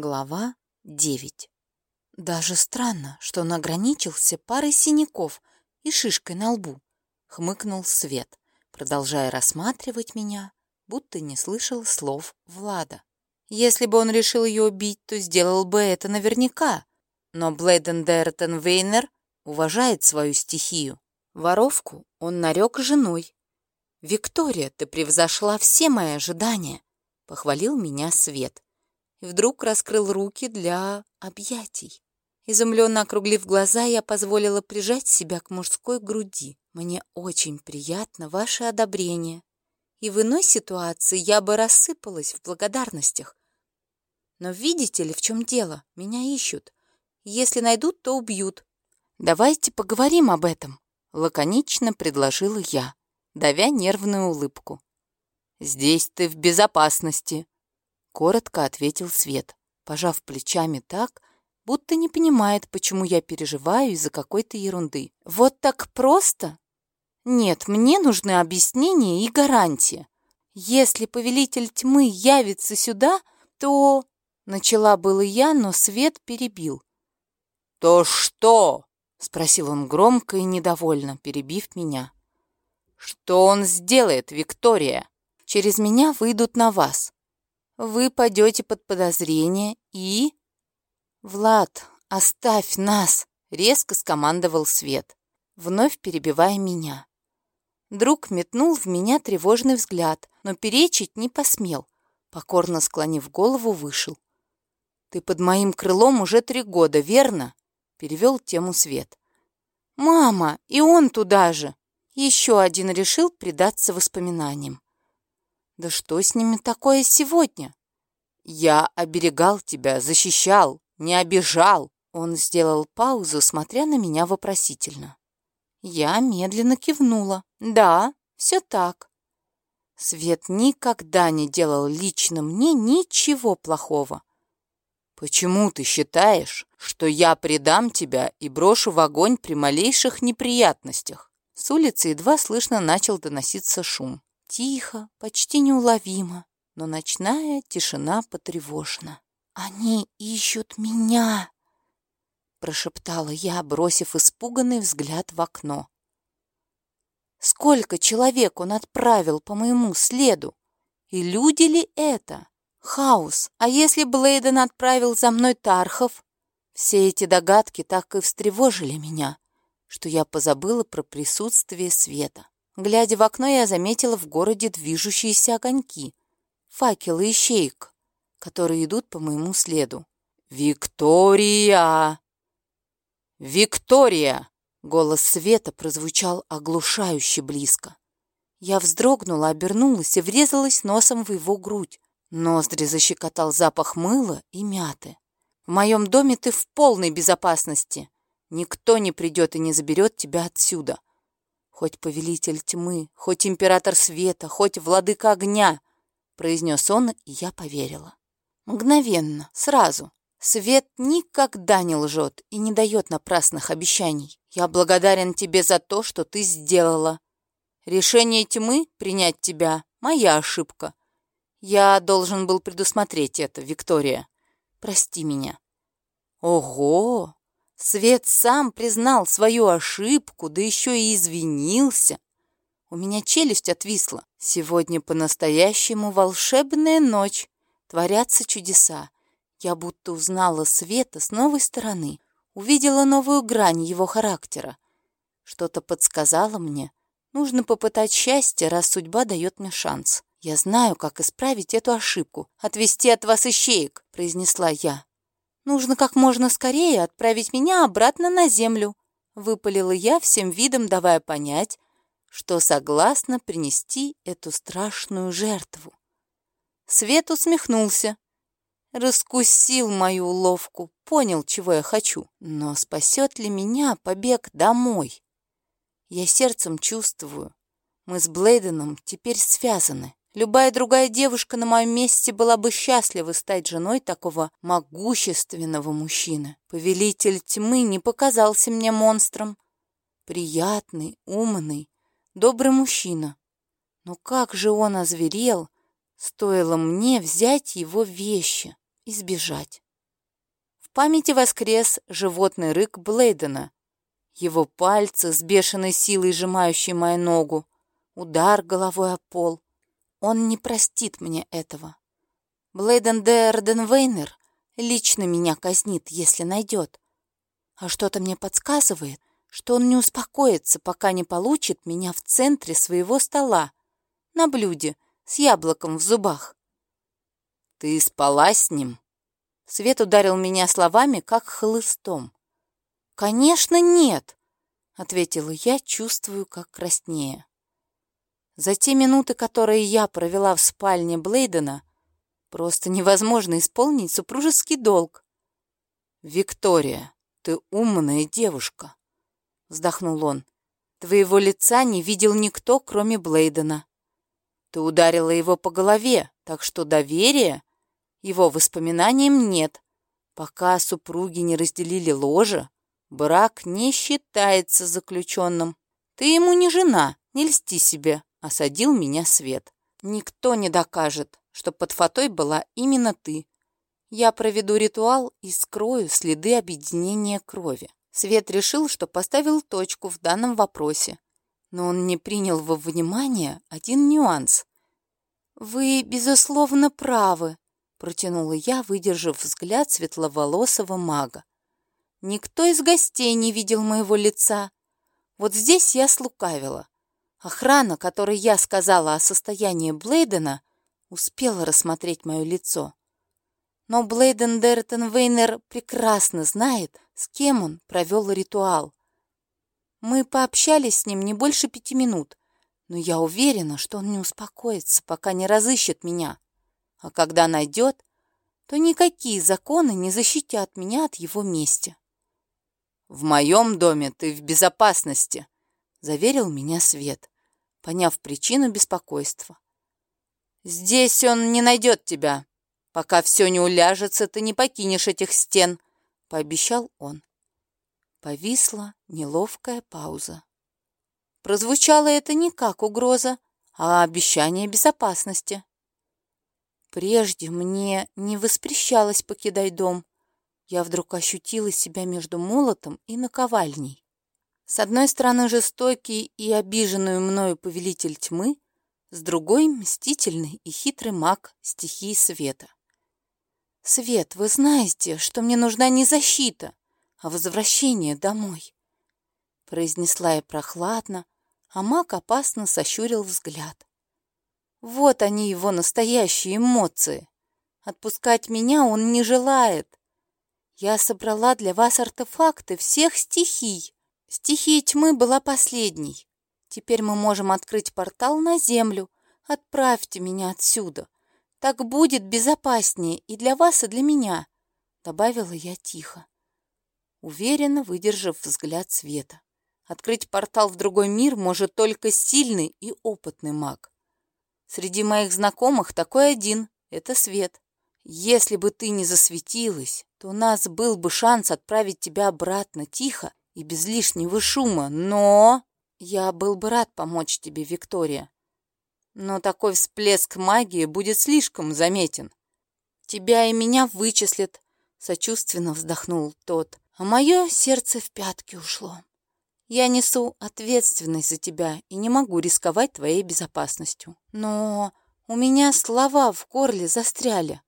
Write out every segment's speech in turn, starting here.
Глава 9 Даже странно, что он ограничился парой синяков и шишкой на лбу, хмыкнул Свет, продолжая рассматривать меня, будто не слышал слов Влада. Если бы он решил ее убить, то сделал бы это наверняка. Но Блейден Дертон Вейнер уважает свою стихию. Воровку он нарек женой. «Виктория, ты превзошла все мои ожидания», — похвалил меня Свет и вдруг раскрыл руки для объятий. Изумленно округлив глаза, я позволила прижать себя к мужской груди. Мне очень приятно ваше одобрение. И в иной ситуации я бы рассыпалась в благодарностях. Но видите ли, в чем дело? Меня ищут. Если найдут, то убьют. Давайте поговорим об этом, лаконично предложила я, давя нервную улыбку. Здесь ты в безопасности, Коротко ответил Свет, пожав плечами так, будто не понимает, почему я переживаю из-за какой-то ерунды. «Вот так просто?» «Нет, мне нужны объяснения и гарантия. Если повелитель тьмы явится сюда, то...» Начала было я, но Свет перебил. «То что?» — спросил он громко и недовольно, перебив меня. «Что он сделает, Виктория?» «Через меня выйдут на вас вы падете под подозрение и... «Влад, оставь нас!» — резко скомандовал Свет, вновь перебивая меня. Друг метнул в меня тревожный взгляд, но перечить не посмел. Покорно склонив голову, вышел. «Ты под моим крылом уже три года, верно?» — перевел тему Свет. «Мама, и он туда же!» Еще один решил предаться воспоминаниям. Да что с ними такое сегодня? Я оберегал тебя, защищал, не обижал. Он сделал паузу, смотря на меня вопросительно. Я медленно кивнула. Да, все так. Свет никогда не делал лично мне ничего плохого. Почему ты считаешь, что я предам тебя и брошу в огонь при малейших неприятностях? С улицы едва слышно начал доноситься шум. Тихо, почти неуловимо, но ночная тишина потревожена. «Они ищут меня!» прошептала я, бросив испуганный взгляд в окно. «Сколько человек он отправил по моему следу? И люди ли это? Хаос! А если Блейден отправил за мной Тархов?» Все эти догадки так и встревожили меня, что я позабыла про присутствие света. Глядя в окно, я заметила в городе движущиеся огоньки, факелы и щейк, которые идут по моему следу. «Виктория! Виктория!» Голос Света прозвучал оглушающе близко. Я вздрогнула, обернулась и врезалась носом в его грудь. Ноздри защекотал запах мыла и мяты. «В моем доме ты в полной безопасности. Никто не придет и не заберет тебя отсюда. «Хоть повелитель тьмы, хоть император света, хоть владыка огня!» произнес он, и я поверила. Мгновенно, сразу. Свет никогда не лжет и не дает напрасных обещаний. Я благодарен тебе за то, что ты сделала. Решение тьмы принять тебя — моя ошибка. Я должен был предусмотреть это, Виктория. Прости меня. Ого! Свет сам признал свою ошибку, да еще и извинился. У меня челюсть отвисла. Сегодня по-настоящему волшебная ночь. Творятся чудеса. Я будто узнала Света с новой стороны, увидела новую грань его характера. Что-то подсказало мне. Нужно попытать счастье, раз судьба дает мне шанс. Я знаю, как исправить эту ошибку. «Отвести от вас ищеек», — произнесла я. Нужно как можно скорее отправить меня обратно на землю, выпалила я всем видом, давая понять, что согласна принести эту страшную жертву. Свет усмехнулся. Раскусил мою уловку, понял, чего я хочу. Но спасет ли меня побег домой? Я сердцем чувствую, мы с Блейденом теперь связаны. Любая другая девушка на моем месте была бы счастлива стать женой такого могущественного мужчины. Повелитель тьмы не показался мне монстром. Приятный, умный, добрый мужчина. Но как же он озверел, стоило мне взять его вещи и сбежать. памяти воскрес животный рык Блейдена. Его пальцы с бешеной силой сжимающие мою ногу, удар головой о пол. Он не простит мне этого. Блейден де Эрденвейнер лично меня казнит, если найдет. А что-то мне подсказывает, что он не успокоится, пока не получит меня в центре своего стола, на блюде, с яблоком в зубах. «Ты спала с ним?» Свет ударил меня словами, как хлыстом. «Конечно, нет!» — ответила я, чувствую, как краснее. За те минуты, которые я провела в спальне Блейдена, просто невозможно исполнить супружеский долг. «Виктория, ты умная девушка», — вздохнул он. «Твоего лица не видел никто, кроме Блейдена. Ты ударила его по голове, так что доверия его воспоминаниям нет. Пока супруги не разделили ложе, брак не считается заключенным. Ты ему не жена, не льсти себе, осадил меня Свет. Никто не докажет, что под фатой была именно ты. Я проведу ритуал и скрою следы объединения крови. Свет решил, что поставил точку в данном вопросе, но он не принял во внимание один нюанс. «Вы, безусловно, правы», протянула я, выдержав взгляд светловолосого мага. Никто из гостей не видел моего лица. Вот здесь я слукавила. Охрана, которой я сказала о состоянии Блейдена, успела рассмотреть мое лицо. Но Блейден Дертенвейнер прекрасно знает, с кем он провел ритуал. Мы пообщались с ним не больше пяти минут, но я уверена, что он не успокоится, пока не разыщет меня. А когда найдет, то никакие законы не защитят меня от его мести. «В моем доме ты в безопасности», — заверил меня Свет, поняв причину беспокойства. «Здесь он не найдет тебя. Пока все не уляжется, ты не покинешь этих стен», — пообещал он. Повисла неловкая пауза. Прозвучало это не как угроза, а обещание безопасности. Прежде мне не воспрещалось покидать дом. Я вдруг ощутила себя между молотом и наковальней. С одной стороны жестокий и обиженный мною повелитель тьмы, с другой — мстительный и хитрый маг стихии света. «Свет, вы знаете, что мне нужна не защита, а возвращение домой», — произнесла я прохладно, а маг опасно сощурил взгляд. Вот они, его настоящие эмоции. Отпускать меня он не желает. Я собрала для вас артефакты всех стихий. Стихия тьмы была последней. Теперь мы можем открыть портал на землю. Отправьте меня отсюда. Так будет безопаснее и для вас, и для меня, добавила я тихо, уверенно выдержав взгляд света. Открыть портал в другой мир может только сильный и опытный маг. Среди моих знакомых такой один — это Свет. Если бы ты не засветилась, то у нас был бы шанс отправить тебя обратно тихо и без лишнего шума, но... Я был бы рад помочь тебе, Виктория. Но такой всплеск магии будет слишком заметен. Тебя и меня вычислят, — сочувственно вздохнул тот, а мое сердце в пятки ушло. Я несу ответственность за тебя и не могу рисковать твоей безопасностью. Но у меня слова в горле застряли.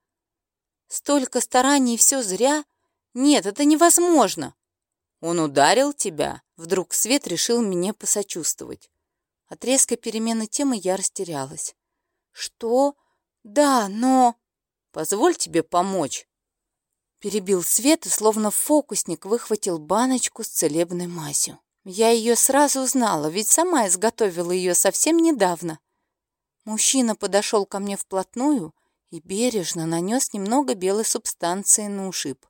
Столько стараний и все зря? Нет, это невозможно. Он ударил тебя? Вдруг Свет решил мне посочувствовать. От резкой перемены темы я растерялась. Что? Да, но... Позволь тебе помочь. Перебил Свет и словно фокусник выхватил баночку с целебной мазью. Я ее сразу узнала, ведь сама изготовила ее совсем недавно. Мужчина подошел ко мне вплотную и бережно нанес немного белой субстанции на ушиб.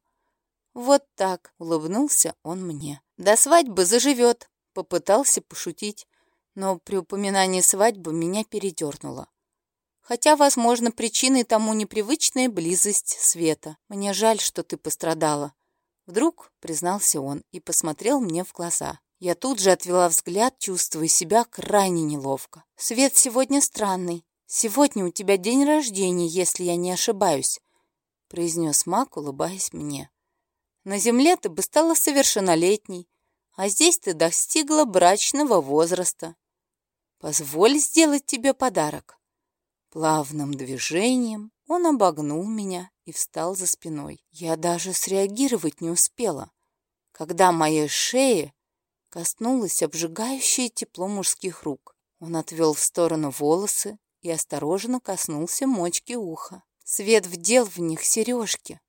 «Вот так», — улыбнулся он мне. «До свадьбы заживет», — попытался пошутить, но при упоминании свадьбы меня передернуло. Хотя, возможно, причиной тому непривычная близость Света. Мне жаль, что ты пострадала. Вдруг признался он и посмотрел мне в глаза. Я тут же отвела взгляд, чувствуя себя крайне неловко. «Свет сегодня странный. Сегодня у тебя день рождения, если я не ошибаюсь», — произнес Мак, улыбаясь мне. На земле ты бы стала совершеннолетней, а здесь ты достигла брачного возраста. Позволь сделать тебе подарок. Плавным движением он обогнул меня и встал за спиной. Я даже среагировать не успела, когда моей шее коснулось обжигающее тепло мужских рук. Он отвел в сторону волосы и осторожно коснулся мочки уха. Свет вдел в них сережки,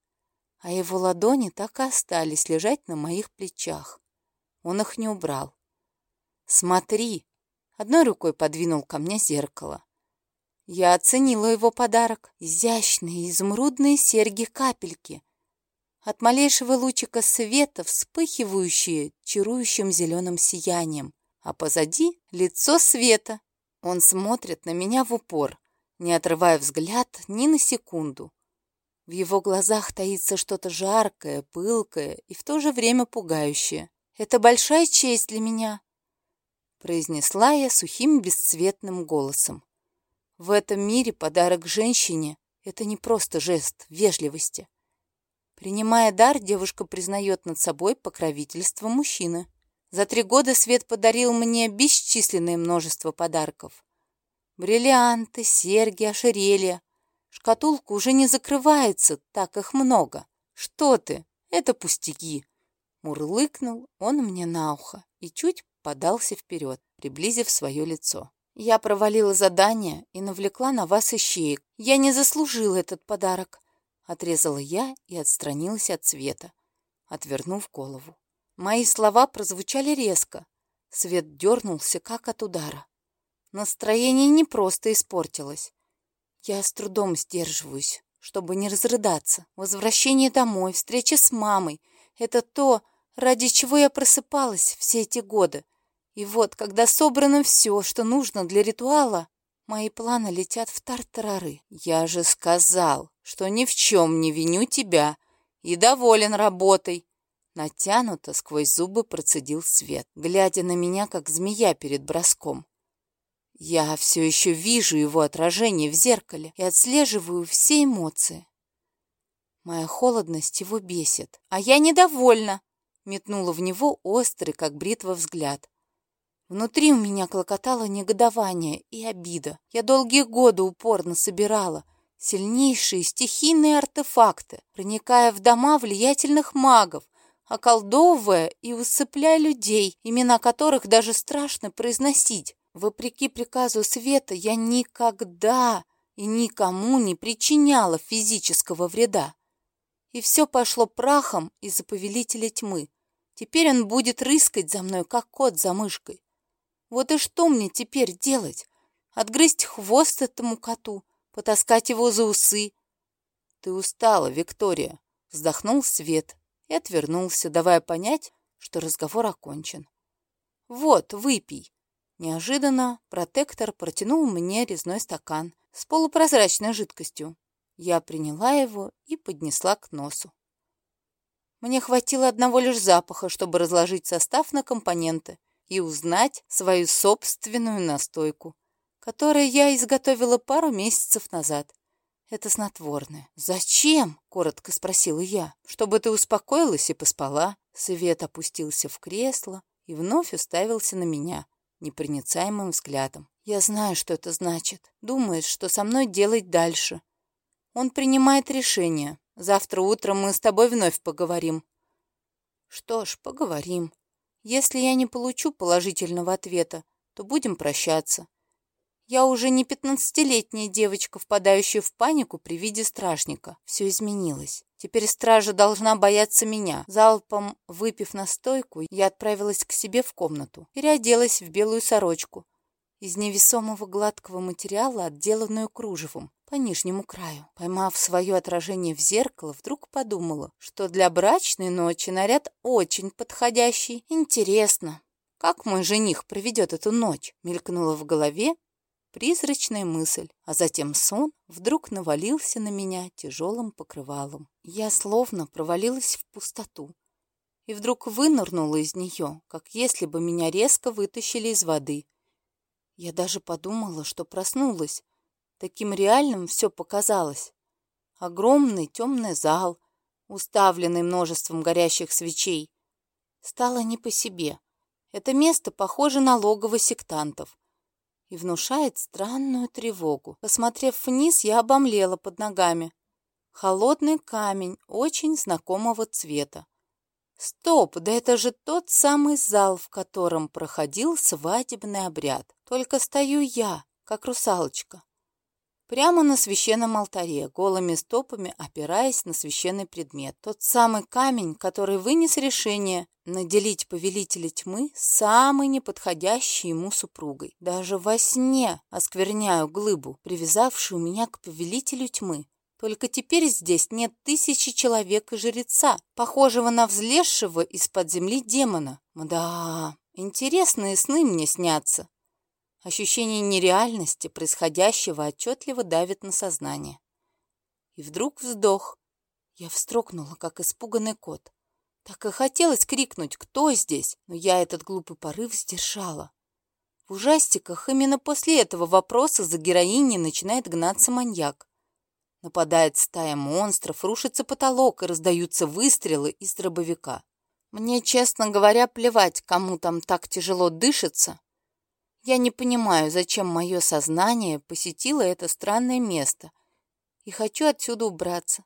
а его ладони так и остались лежать на моих плечах. Он их не убрал. «Смотри!» Одной рукой подвинул ко мне зеркало. Я оценила его подарок. Изящные изумрудные серьги-капельки. От малейшего лучика света, вспыхивающие чарующим зеленым сиянием. А позади лицо света. Он смотрит на меня в упор, не отрывая взгляд ни на секунду. В его глазах таится что-то жаркое, пылкое и в то же время пугающее. «Это большая честь для меня», — произнесла я сухим бесцветным голосом. В этом мире подарок женщине — это не просто жест вежливости. Принимая дар, девушка признает над собой покровительство мужчины. За три года Свет подарил мне бесчисленное множество подарков. Бриллианты, серьги, ожерелья. Шкатулка уже не закрывается, так их много. Что ты? Это пустяки. Мурлыкнул он мне на ухо и чуть подался вперед, приблизив свое лицо. Я провалила задание и навлекла на вас ищеек. Я не заслужила этот подарок. Отрезала я и отстранилась от света, отвернув голову. Мои слова прозвучали резко. Свет дернулся, как от удара. Настроение не просто испортилось. Я с трудом сдерживаюсь, чтобы не разрыдаться. Возвращение домой, встреча с мамой — это то, ради чего я просыпалась все эти годы. И вот, когда собрано все, что нужно для ритуала, мои планы летят в тартарары. Я же сказал, что ни в чем не виню тебя и доволен работой. Натянуто сквозь зубы процедил свет, глядя на меня, как змея перед броском. Я все еще вижу его отражение в зеркале и отслеживаю все эмоции. Моя холодность его бесит, а я недовольна, метнула в него острый, как бритва, взгляд. Внутри у меня клокотало негодование и обида. Я долгие годы упорно собирала сильнейшие стихийные артефакты, проникая в дома влиятельных магов, околдовывая и усыпляя людей, имена которых даже страшно произносить. Вопреки приказу Света, я никогда и никому не причиняла физического вреда. И все пошло прахом из-за повелителя тьмы. Теперь он будет рыскать за мной, как кот за мышкой. Вот и что мне теперь делать? Отгрызть хвост этому коту, потаскать его за усы? Ты устала, Виктория, вздохнул Свет, и отвернулся, давая понять, что разговор окончен. «Вот, выпей». Неожиданно протектор протянул мне резной стакан с полупрозрачной жидкостью. Я приняла его и поднесла к носу. Мне хватило одного лишь запаха, чтобы разложить состав на компоненты и узнать свою собственную настойку, которую я изготовила пару месяцев назад. Это снотворное. «Зачем?» — коротко спросила я. «Чтобы ты успокоилась и поспала». Свет опустился в кресло и вновь уставился на меня непроницаемым взглядом. «Я знаю, что это значит. Думает, что со мной делать дальше. Он принимает решение. Завтра утром мы с тобой вновь поговорим». «Что ж, поговорим. Если я не получу положительного ответа, то будем прощаться. Я уже не пятнадцатилетняя девочка, впадающая в панику при виде стражника. Все изменилось. Теперь стража должна бояться меня. Залпом выпив настойку, я отправилась к себе в комнату. Переоделась в белую сорочку. Из невесомого гладкого материала, отделанную кружевом, по нижнему краю. Поймав свое отражение в зеркало, вдруг подумала, что для брачной ночи наряд очень подходящий. Интересно, как мой жених проведет эту ночь? Мелькнула в голове Призрачная мысль, а затем сон вдруг навалился на меня тяжелым покрывалом. Я словно провалилась в пустоту и вдруг вынырнула из нее, как если бы меня резко вытащили из воды. Я даже подумала, что проснулась. Таким реальным все показалось. Огромный темный зал, уставленный множеством горящих свечей. Стало не по себе. Это место похоже на логово сектантов и внушает странную тревогу. Посмотрев вниз, я обомлела под ногами. Холодный камень очень знакомого цвета. Стоп, да это же тот самый зал, в котором проходил свадебный обряд. Только стою я, как русалочка. Прямо на священном алтаре, голыми стопами опираясь на священный предмет. Тот самый камень, который вынес решение наделить повелителя тьмы самой неподходящей ему супругой. Даже во сне оскверняю глыбу, привязавшую меня к повелителю тьмы. Только теперь здесь нет тысячи человек и жреца, похожего на взлезшего из-под земли демона. Да, интересные сны мне снятся. Ощущение нереальности происходящего отчетливо давит на сознание. И вдруг вздох. Я встрогнула, как испуганный кот. Так и хотелось крикнуть «Кто здесь?», но я этот глупый порыв сдержала. В ужастиках именно после этого вопроса за героиней начинает гнаться маньяк. Нападает стая монстров, рушится потолок и раздаются выстрелы из дробовика. Мне, честно говоря, плевать, кому там так тяжело дышится, я не понимаю, зачем мое сознание посетило это странное место, и хочу отсюда убраться.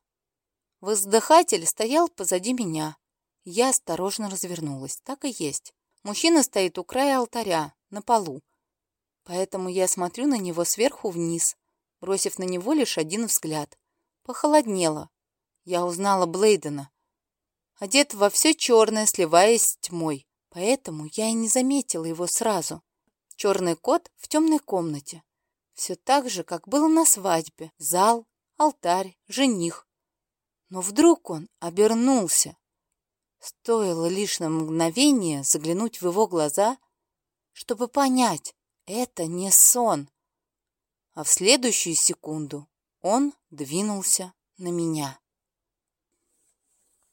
Воздыхатель стоял позади меня. Я осторожно развернулась. Так и есть. Мужчина стоит у края алтаря, на полу. Поэтому я смотрю на него сверху вниз, бросив на него лишь один взгляд. Похолоднело. Я узнала Блейдена. Одет во все черное, сливаясь с тьмой. Поэтому я и не заметила его сразу. Черный кот в темной комнате. Все так же, как было на свадьбе. Зал, алтарь, жених. Но вдруг он обернулся. Стоило лишь на мгновение заглянуть в его глаза, чтобы понять, это не сон. А в следующую секунду он двинулся на меня.